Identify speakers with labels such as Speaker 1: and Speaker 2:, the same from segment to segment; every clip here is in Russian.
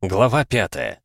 Speaker 1: Глава пятая.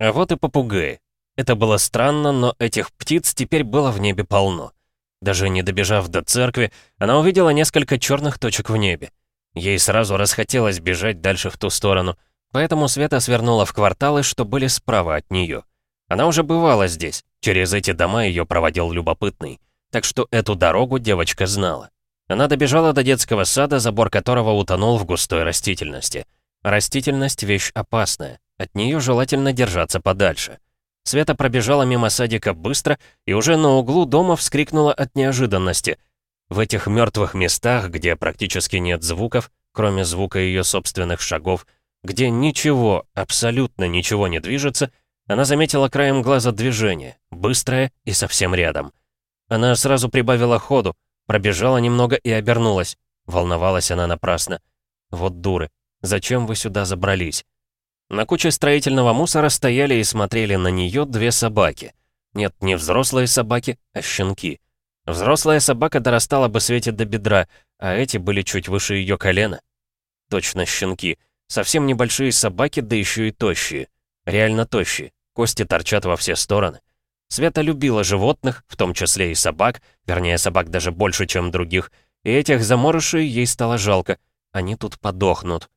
Speaker 1: А вот и попугаи. Это было странно, но этих птиц теперь было в небе полно. Даже не добежав до церкви, она увидела несколько черных точек в небе. Ей сразу расхотелось бежать дальше в ту сторону, поэтому Света свернула в кварталы, что были справа от нее. Она уже бывала здесь, через эти дома ее проводил любопытный, так что эту дорогу девочка знала. Она добежала до детского сада, забор которого утонул в густой растительности. Растительность — вещь опасная, от нее желательно держаться подальше. Света пробежала мимо садика быстро и уже на углу дома вскрикнула от неожиданности. В этих мертвых местах, где практически нет звуков, кроме звука ее собственных шагов, где ничего, абсолютно ничего не движется, она заметила краем глаза движение, быстрое и совсем рядом. Она сразу прибавила ходу, пробежала немного и обернулась. Волновалась она напрасно. Вот дуры, зачем вы сюда забрались? На куче строительного мусора стояли и смотрели на нее две собаки. Нет, не взрослые собаки, а щенки. Взрослая собака дорастала бы Свете до бедра, а эти были чуть выше ее колена. Точно щенки. Совсем небольшие собаки, да еще и тощие. Реально тощие. Кости торчат во все стороны. Света любила животных, в том числе и собак, вернее, собак даже больше, чем других, и этих заморышей ей стало жалко. Они тут подохнут.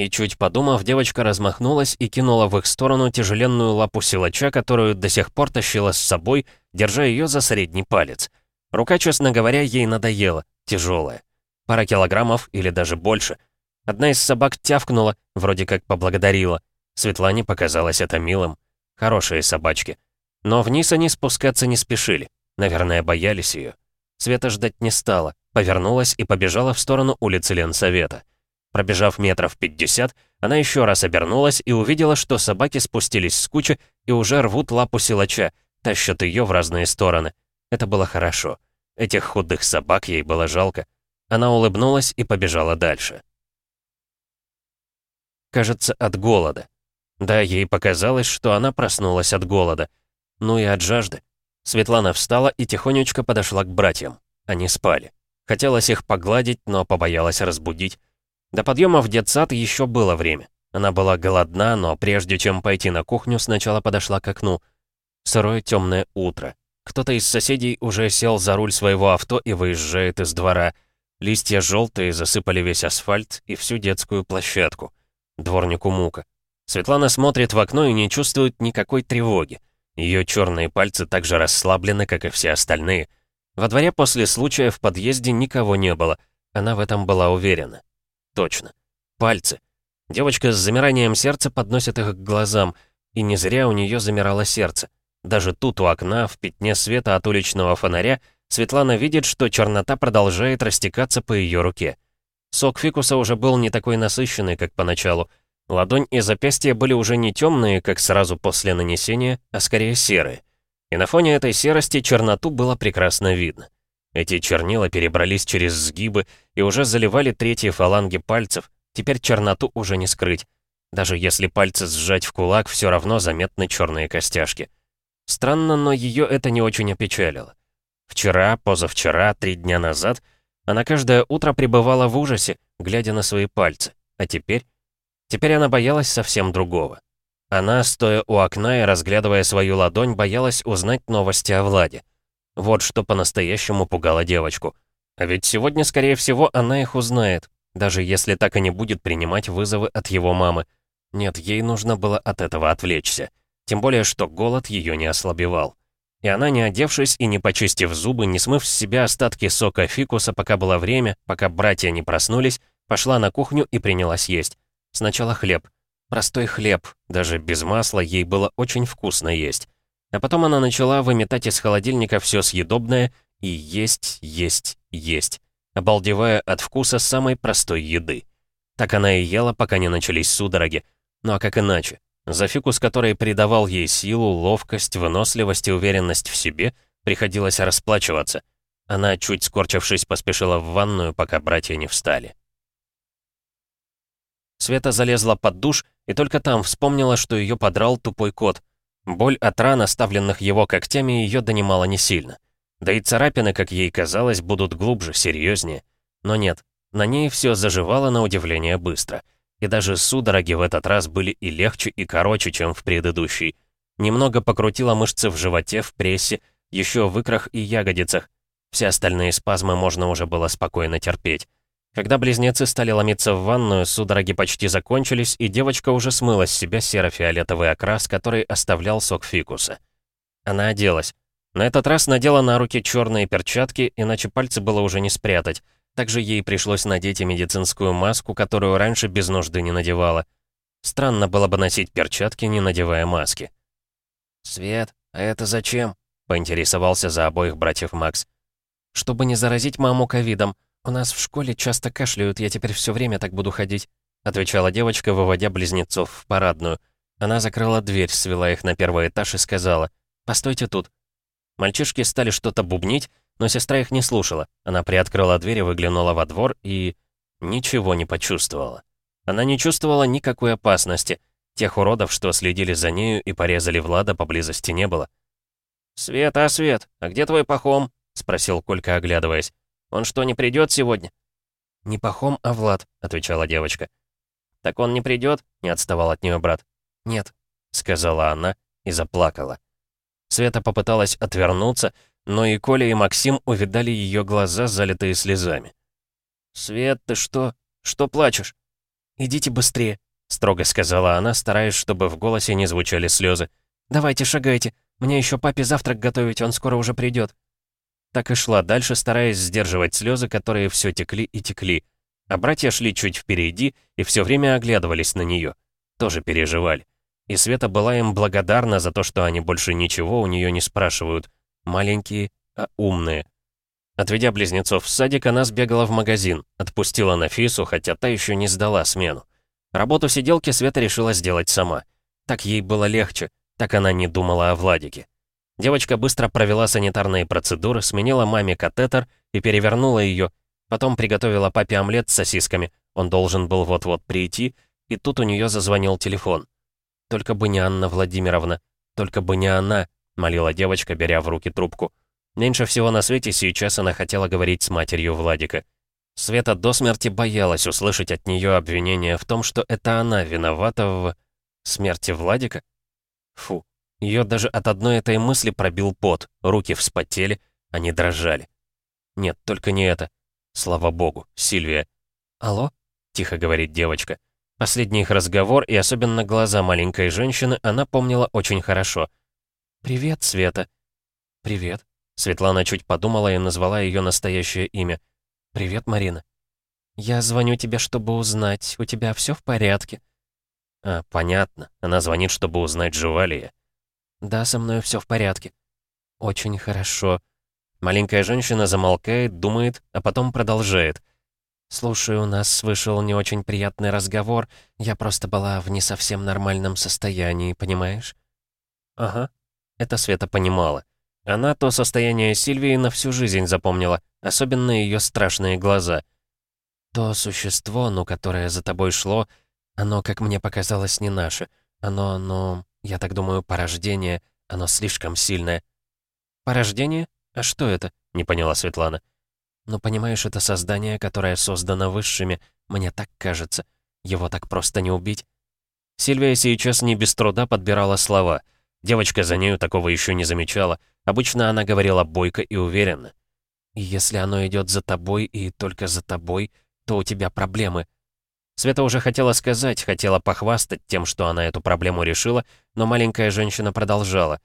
Speaker 1: И чуть подумав, девочка размахнулась и кинула в их сторону тяжеленную лапу силача, которую до сих пор тащила с собой, держа ее за средний палец. Рука, честно говоря, ей надоела, тяжелая. Пара килограммов или даже больше. Одна из собак тявкнула, вроде как поблагодарила. Светлане показалось это милым. Хорошие собачки. Но вниз они спускаться не спешили. Наверное, боялись ее. Света ждать не стала, повернулась и побежала в сторону улицы Ленсовета. Пробежав метров 50, она еще раз обернулась и увидела, что собаки спустились с кучи и уже рвут лапу силача, тащат ее в разные стороны. Это было хорошо. Этих худых собак ей было жалко. Она улыбнулась и побежала дальше. Кажется, от голода. Да, ей показалось, что она проснулась от голода. Ну и от жажды. Светлана встала и тихонечко подошла к братьям. Они спали. Хотелось их погладить, но побоялась разбудить. До подъема в детсад еще было время. Она была голодна, но прежде чем пойти на кухню, сначала подошла к окну. Сырое темное утро. Кто-то из соседей уже сел за руль своего авто и выезжает из двора. Листья желтые засыпали весь асфальт и всю детскую площадку. Дворнику мука. Светлана смотрит в окно и не чувствует никакой тревоги. Ее черные пальцы так же расслаблены, как и все остальные. Во дворе после случая в подъезде никого не было. Она в этом была уверена. Точно. Пальцы. Девочка с замиранием сердца подносит их к глазам, и не зря у нее замирало сердце. Даже тут у окна, в пятне света от уличного фонаря, Светлана видит, что чернота продолжает растекаться по ее руке. Сок фикуса уже был не такой насыщенный, как поначалу. Ладонь и запястье были уже не темные, как сразу после нанесения, а скорее серые. И на фоне этой серости черноту было прекрасно видно. Эти чернила перебрались через сгибы и уже заливали третьи фаланги пальцев, теперь черноту уже не скрыть. Даже если пальцы сжать в кулак, все равно заметны черные костяшки. Странно, но ее это не очень опечалило. Вчера, позавчера, три дня назад она каждое утро пребывала в ужасе, глядя на свои пальцы. А теперь? Теперь она боялась совсем другого. Она, стоя у окна и разглядывая свою ладонь, боялась узнать новости о Владе. Вот что по-настоящему пугало девочку. А ведь сегодня, скорее всего, она их узнает, даже если так и не будет принимать вызовы от его мамы. Нет, ей нужно было от этого отвлечься. Тем более, что голод ее не ослабевал. И она, не одевшись и не почистив зубы, не смыв с себя остатки сока фикуса, пока было время, пока братья не проснулись, пошла на кухню и принялась есть. Сначала хлеб. Простой хлеб, даже без масла ей было очень вкусно есть. А потом она начала выметать из холодильника все съедобное и есть, есть, есть, обалдевая от вкуса самой простой еды. Так она и ела, пока не начались судороги. Ну а как иначе? За фикус, который придавал ей силу, ловкость, выносливость и уверенность в себе, приходилось расплачиваться. Она, чуть скорчившись, поспешила в ванную, пока братья не встали. Света залезла под душ и только там вспомнила, что ее подрал тупой кот — Боль от ран, оставленных его когтями, ее донимала не сильно. Да и царапины, как ей казалось, будут глубже, серьезнее. Но нет, на ней все заживало на удивление быстро. И даже судороги в этот раз были и легче, и короче, чем в предыдущий. Немного покрутила мышцы в животе, в прессе, еще в икрах и ягодицах. Все остальные спазмы можно уже было спокойно терпеть. Когда близнецы стали ломиться в ванную, судороги почти закончились, и девочка уже смыла с себя серо-фиолетовый окрас, который оставлял сок фикуса. Она оделась. На этот раз надела на руки черные перчатки, иначе пальцы было уже не спрятать. Также ей пришлось надеть и медицинскую маску, которую раньше без нужды не надевала. Странно было бы носить перчатки, не надевая маски.
Speaker 2: «Свет, а это зачем?» — поинтересовался за обоих братьев Макс.
Speaker 3: «Чтобы не заразить маму ковидом. У нас в школе часто кашляют, я теперь все время так буду ходить», — отвечала девочка, выводя близнецов в парадную. Она закрыла дверь, свела их на первый этаж и сказала, «Постойте тут». Мальчишки стали что-то бубнить, но сестра их не слушала. Она приоткрыла дверь и выглянула во двор и... ничего не почувствовала. Она не чувствовала никакой опасности. Тех уродов, что следили за нею и порезали Влада, поблизости не было.
Speaker 2: «Свет, а Свет, а где твой пахом?» — спросил Колька, оглядываясь. «Он что, не придет сегодня?»
Speaker 3: «Не пахом, а Влад», — отвечала девочка.
Speaker 2: «Так он не придет? не отставал от нее брат.
Speaker 3: «Нет», —
Speaker 1: сказала она и заплакала. Света попыталась отвернуться, но и Коля, и Максим увидали ее глаза, залитые слезами.
Speaker 2: «Свет, ты что? Что плачешь?»
Speaker 3: «Идите быстрее», —
Speaker 1: строго сказала она, стараясь, чтобы в голосе не звучали слезы.
Speaker 3: «Давайте, шагайте. Мне еще папе завтрак готовить, он скоро уже придет.
Speaker 1: Так и шла дальше, стараясь сдерживать слезы, которые все текли и текли. А братья шли чуть впереди и все время оглядывались на нее. Тоже переживали. И Света была им благодарна за то, что они больше ничего у нее не спрашивают. Маленькие, а умные. Отведя близнецов в садик, она сбегала в магазин, отпустила Нафису, хотя та еще не сдала смену. Работу сиделки Света решила сделать сама. Так ей было легче, так она не думала о Владике. Девочка быстро провела санитарные процедуры, сменила маме катетер и перевернула ее. Потом приготовила папе омлет с сосисками. Он должен был вот-вот прийти, и тут у нее зазвонил телефон. «Только бы не Анна Владимировна, только бы не она», — молила девочка, беря в руки трубку. Меньше всего на свете сейчас она хотела говорить с матерью Владика. Света до смерти боялась услышать от нее обвинение в том, что это она виновата в... смерти Владика? Фу, ее даже от одной этой мысли пробил пот, руки вспотели, они дрожали. Нет, только не это. Слава богу, Сильвия.
Speaker 3: «Алло?»
Speaker 1: — тихо говорит девочка. Последний их разговор и особенно глаза маленькой женщины она помнила очень хорошо. «Привет, Света».
Speaker 3: «Привет».
Speaker 1: Светлана чуть подумала и назвала ее настоящее имя. «Привет, Марина».
Speaker 3: «Я звоню тебе, чтобы узнать, у тебя все в порядке?»
Speaker 1: «А, понятно. Она звонит, чтобы узнать, жива ли я».
Speaker 3: «Да, со мной все в порядке».
Speaker 1: «Очень хорошо». Маленькая женщина замолкает, думает, а потом продолжает.
Speaker 3: «Слушай, у нас вышел не очень приятный разговор. Я просто была в не совсем нормальном состоянии, понимаешь?»
Speaker 1: «Ага». Это Света понимала. Она то состояние Сильвии на всю жизнь запомнила, особенно ее страшные глаза.
Speaker 3: «То существо, ну, которое за тобой шло, оно, как мне показалось, не наше. Оно, ну, я так думаю, порождение, оно слишком сильное».
Speaker 1: «Порождение? А что это?» — не поняла Светлана.
Speaker 3: Ну, понимаешь, это создание, которое создано высшими, мне так кажется. Его так просто не убить.
Speaker 1: Сильвия сейчас не без труда подбирала слова. Девочка за нею такого еще не замечала. Обычно она говорила бойко и уверенно.
Speaker 3: Если оно идет за тобой и только за тобой, то у тебя проблемы.
Speaker 1: Света уже хотела сказать, хотела похвастать тем, что она эту проблему решила, но маленькая женщина продолжала.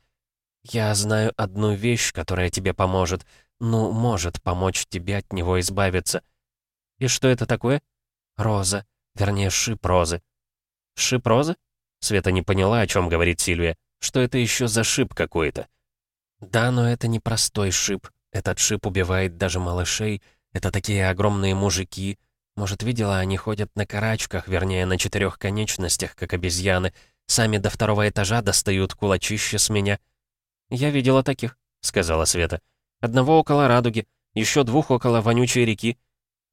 Speaker 3: «Я знаю одну вещь, которая тебе поможет ну, может помочь тебе от него избавиться.
Speaker 1: И что это такое?
Speaker 3: Роза, вернее, шип розы.
Speaker 1: Шип розы? Света не поняла, о чем говорит Сильвия. Что это еще за шип какой-то?
Speaker 3: Да, но это не простой шип. Этот шип убивает даже малышей. Это такие огромные мужики. Может, видела, они ходят на карачках, вернее, на четырех конечностях, как обезьяны. Сами до второго этажа достают кулачище с меня.
Speaker 1: «Я видела таких», — сказала Света. Одного около радуги, еще двух около вонючей реки».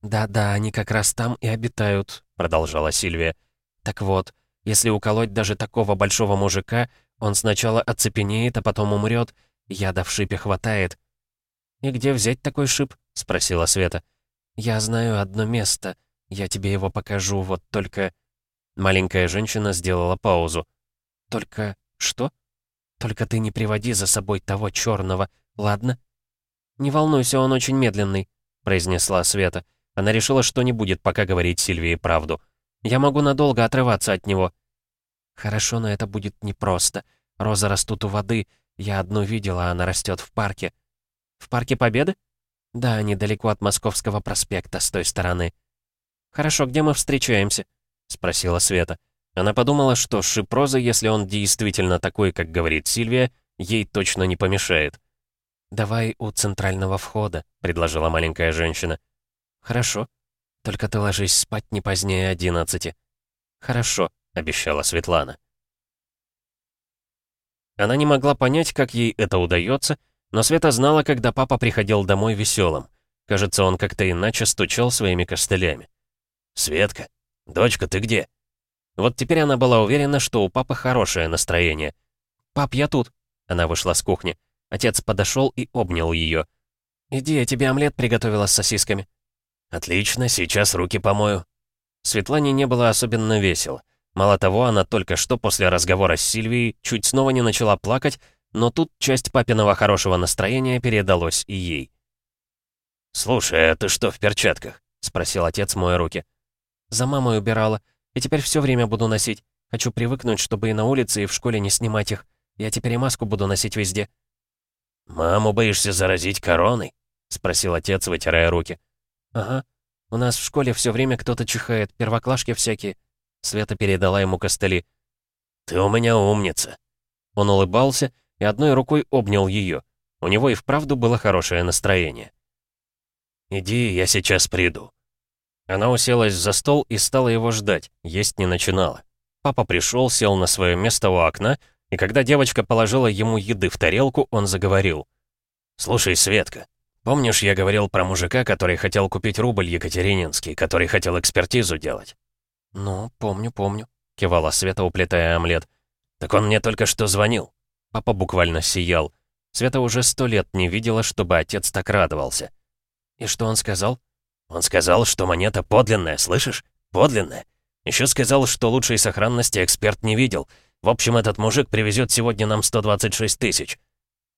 Speaker 3: «Да-да, они как раз там и обитают», — продолжала Сильвия. «Так вот, если уколоть даже такого большого мужика, он сначала оцепенеет, а потом умрет. Яда в шипе хватает».
Speaker 1: «И где взять такой шип?» — спросила Света.
Speaker 3: «Я знаю одно место. Я тебе его покажу, вот только...» Маленькая женщина сделала паузу. «Только что? Только ты не приводи за собой того черного, ладно?» «Не волнуйся, он очень медленный», — произнесла Света. Она решила, что не будет пока говорить Сильвии правду. «Я могу надолго отрываться от него». «Хорошо, но это будет непросто. Розы растут у воды. Я одну видела, она растет в парке». «В парке Победы?» «Да, недалеко от Московского проспекта, с той стороны». «Хорошо, где мы встречаемся?» — спросила Света. Она подумала, что шип розы, если он действительно такой, как говорит Сильвия, ей точно не помешает. «Давай у центрального входа», — предложила маленькая женщина. «Хорошо. Только ты ложись спать не позднее одиннадцати». «Хорошо», — обещала Светлана. Она не могла понять, как ей это удается, но Света знала, когда папа приходил домой веселым. Кажется, он как-то иначе стучал своими костылями. «Светка, дочка, ты где?» Вот теперь она была уверена, что у папы хорошее настроение. «Пап, я тут!» Она вышла с кухни. Отец подошел и обнял ее. «Иди, я тебе омлет приготовила с сосисками».
Speaker 1: «Отлично, сейчас руки помою».
Speaker 3: Светлане не было особенно весело. Мало того, она только что после разговора с Сильвией чуть снова не начала плакать, но тут часть папиного хорошего настроения передалось и ей.
Speaker 1: «Слушай, а ты что в перчатках?» — спросил отец, моя руки.
Speaker 3: «За мамой убирала, и теперь все время буду носить. Хочу привыкнуть, чтобы и на улице, и в школе не снимать их. Я теперь и маску буду носить везде».
Speaker 1: «Маму боишься заразить короной?» — спросил отец, вытирая руки.
Speaker 3: «Ага. У нас в школе все время кто-то чихает, первоклашки всякие. Света передала ему костыли.
Speaker 1: «Ты у меня умница».
Speaker 3: Он улыбался и одной рукой обнял ее. У него и вправду было хорошее настроение.
Speaker 1: «Иди, я сейчас приду».
Speaker 3: Она уселась за стол и стала его ждать, есть не начинала. Папа пришел, сел на свое место у окна, и когда девочка положила ему еды в тарелку, он заговорил.
Speaker 1: «Слушай, Светка, помнишь, я говорил про мужика, который хотел купить рубль Екатерининский, который хотел экспертизу делать?»
Speaker 3: «Ну, помню, помню», — кивала Света, уплетая омлет.
Speaker 1: «Так он мне только что звонил».
Speaker 3: Папа буквально сиял. Света уже сто лет не видела, чтобы отец так радовался. «И что он сказал?»
Speaker 1: «Он сказал, что монета подлинная, слышишь? Подлинная. Еще сказал, что лучшей сохранности эксперт не видел. В общем, этот мужик привезет сегодня нам 126 тысяч».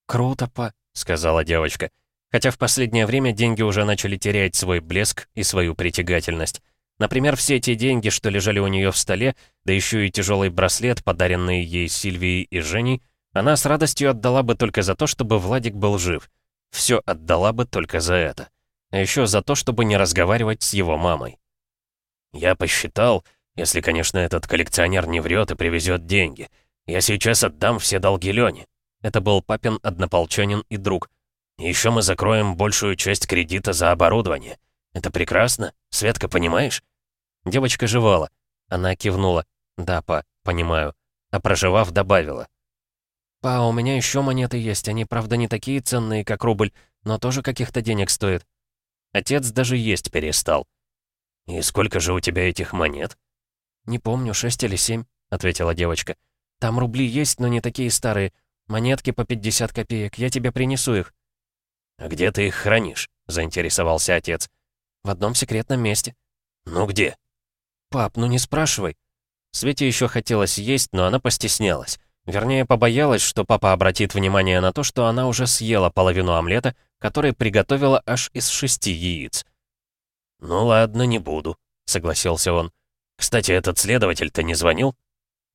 Speaker 3: «Круто, па», — сказала девочка. Хотя в последнее время деньги уже начали терять свой блеск и свою притягательность. Например, все те деньги, что лежали у нее в столе, да еще и тяжелый браслет, подаренный ей Сильвией и Женей, она с радостью отдала бы только за то, чтобы Владик был жив. Все отдала бы только за это. А еще за то, чтобы не разговаривать с его мамой.
Speaker 1: «Я посчитал, если, конечно, этот коллекционер не врет и привезет деньги. Я сейчас отдам все долги Лене».
Speaker 3: Это был папин однополчанин и друг.
Speaker 1: Еще мы закроем большую часть кредита за оборудование. Это прекрасно. Светка, понимаешь?»
Speaker 3: Девочка жевала. Она кивнула. «Да, па, понимаю». А проживав, добавила. «Па, у меня еще монеты есть. Они, правда, не такие ценные, как рубль, но тоже каких-то денег стоят». Отец даже есть перестал.
Speaker 1: «И сколько же у тебя этих монет?»
Speaker 3: «Не помню, шесть или семь», — ответила девочка. «Там рубли есть, но не такие старые. Монетки по 50 копеек. Я тебе принесу их».
Speaker 1: «А где ты их хранишь?» — заинтересовался отец.
Speaker 3: В одном секретном месте.
Speaker 1: Ну где?
Speaker 3: Пап, ну не спрашивай. Свете еще хотелось есть, но она постеснялась. Вернее, побоялась, что папа обратит внимание на то, что она уже съела половину омлета, который приготовила аж из шести яиц.
Speaker 1: «Ну ладно, не буду», — согласился он. «Кстати, этот следователь-то не звонил?»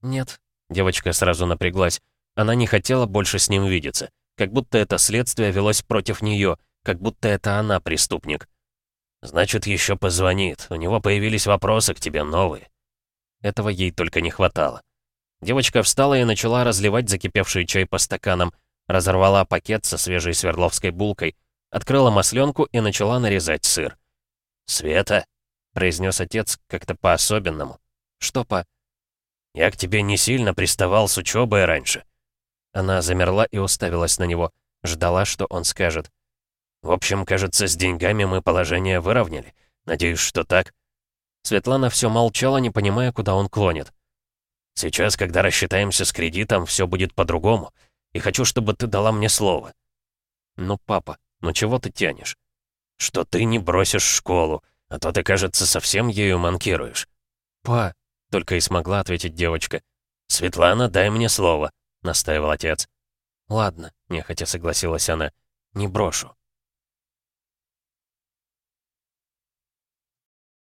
Speaker 3: «Нет». Девочка сразу напряглась. Она не хотела больше с ним видеться. Как будто это следствие велось против нее, как будто это она преступник.
Speaker 1: «Значит, еще позвонит. У него появились вопросы к тебе новые».
Speaker 3: Этого ей только не хватало. Девочка встала и начала разливать закипевший чай по стаканам, разорвала пакет со свежей свердловской булкой, открыла масленку и начала нарезать сыр.
Speaker 1: «Света», — произнес отец как-то по-особенному.
Speaker 3: «Что, по?»
Speaker 1: «Я к тебе не сильно приставал с учебой раньше».
Speaker 3: Она замерла и уставилась на него, ждала, что он скажет.
Speaker 1: В общем, кажется, с деньгами мы положение выровняли. Надеюсь, что так.
Speaker 3: Светлана все молчала, не понимая, куда он клонит.
Speaker 1: Сейчас, когда рассчитаемся с кредитом, все будет по-другому. И хочу, чтобы ты дала мне слово.
Speaker 3: Ну, папа, ну чего ты тянешь?
Speaker 1: Что ты не бросишь школу, а то ты, кажется, совсем ею манкируешь.
Speaker 3: Па,
Speaker 1: Только и смогла ответить девочка. «Светлана, дай мне слово», — настаивал отец.
Speaker 3: «Ладно», — нехотя согласилась она. «Не брошу».